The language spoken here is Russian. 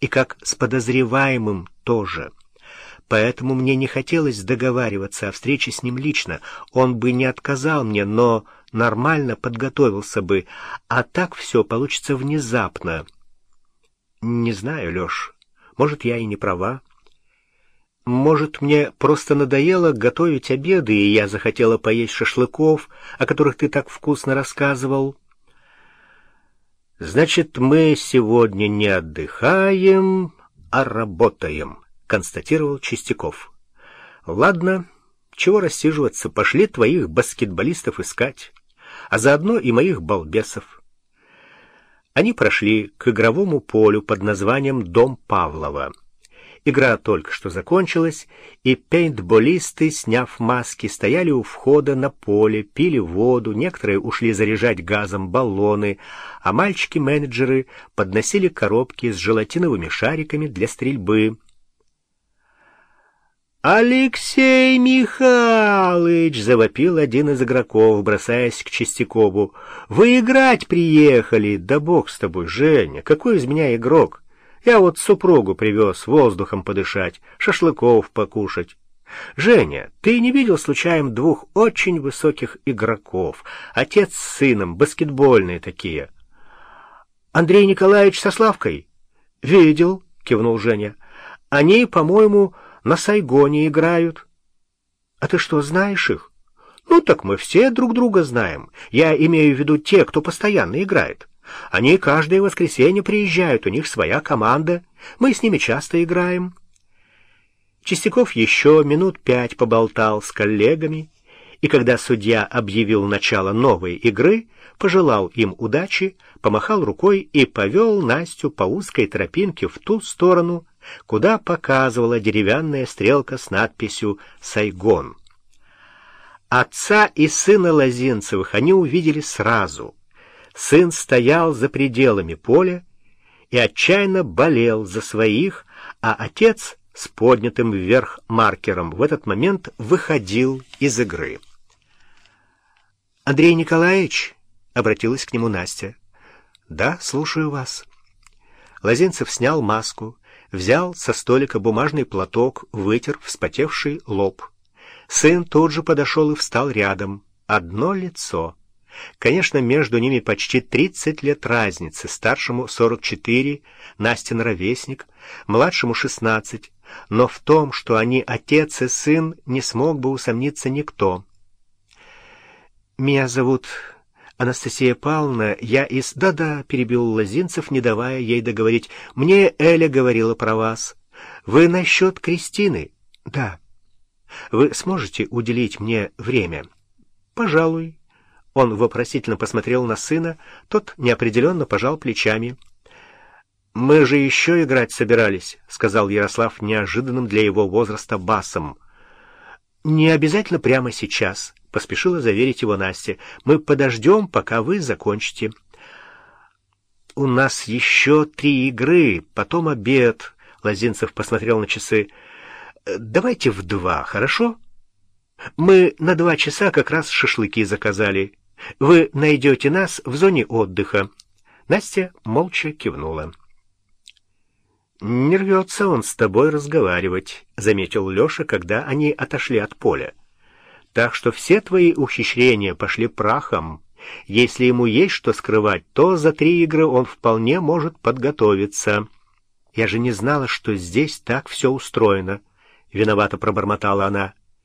и как с подозреваемым тоже. Поэтому мне не хотелось договариваться о встрече с ним лично. Он бы не отказал мне, но нормально подготовился бы. А так все получится внезапно. Не знаю, Леш, может, я и не права. Может, мне просто надоело готовить обеды, и я захотела поесть шашлыков, о которых ты так вкусно рассказывал. Значит, мы сегодня не отдыхаем, а работаем, констатировал Чистяков. Ладно, чего рассиживаться, пошли твоих баскетболистов искать, а заодно и моих балбесов. Они прошли к игровому полю под названием «Дом Павлова». Игра только что закончилась, и пейнтболисты, сняв маски, стояли у входа на поле, пили воду, некоторые ушли заряжать газом баллоны, а мальчики-менеджеры подносили коробки с желатиновыми шариками для стрельбы. «Алексей Михайлович!» — завопил один из игроков, бросаясь к Чистякову. «Вы играть приехали! Да бог с тобой, Женя! Какой из меня игрок? Я вот супругу привез воздухом подышать, шашлыков покушать. Женя, ты не видел случайно двух очень высоких игроков? Отец с сыном, баскетбольные такие. Андрей Николаевич со Славкой? Видел, кивнул Женя. Они, по-моему, на Сайгоне играют. А ты что, знаешь их? Ну, так мы все друг друга знаем. Я имею в виду те, кто постоянно играет. Они каждое воскресенье приезжают, у них своя команда. Мы с ними часто играем. Чистяков еще минут пять поболтал с коллегами, и когда судья объявил начало новой игры, пожелал им удачи, помахал рукой и повел Настю по узкой тропинке в ту сторону, куда показывала деревянная стрелка с надписью «Сайгон». Отца и сына Лозинцевых они увидели сразу. Сын стоял за пределами поля и отчаянно болел за своих, а отец с поднятым вверх маркером в этот момент выходил из игры. «Андрей Николаевич?» — обратилась к нему Настя. «Да, слушаю вас». Лозинцев снял маску, взял со столика бумажный платок, вытер вспотевший лоб. Сын тут же подошел и встал рядом. Одно лицо. Конечно, между ними почти 30 лет разницы. Старшему 44, Настин ровесник, младшему 16. Но в том, что они отец и сын, не смог бы усомниться никто. «Меня зовут Анастасия Павловна, я из...» «Да-да», — перебил Лозинцев, не давая ей договорить. «Мне Эля говорила про вас. Вы насчет Кристины?» «Да». «Вы сможете уделить мне время?» «Пожалуй». Он вопросительно посмотрел на сына, тот неопределенно пожал плечами. «Мы же еще играть собирались», — сказал Ярослав неожиданным для его возраста басом. «Не обязательно прямо сейчас», — поспешила заверить его Настя. «Мы подождем, пока вы закончите». «У нас еще три игры, потом обед», — Лозинцев посмотрел на часы. «Давайте в два, хорошо?» «Мы на два часа как раз шашлыки заказали. Вы найдете нас в зоне отдыха». Настя молча кивнула. «Не рвется он с тобой разговаривать», — заметил Леша, когда они отошли от поля. «Так что все твои ухищрения пошли прахом. Если ему есть что скрывать, то за три игры он вполне может подготовиться». «Я же не знала, что здесь так все устроено», — виновато пробормотала она.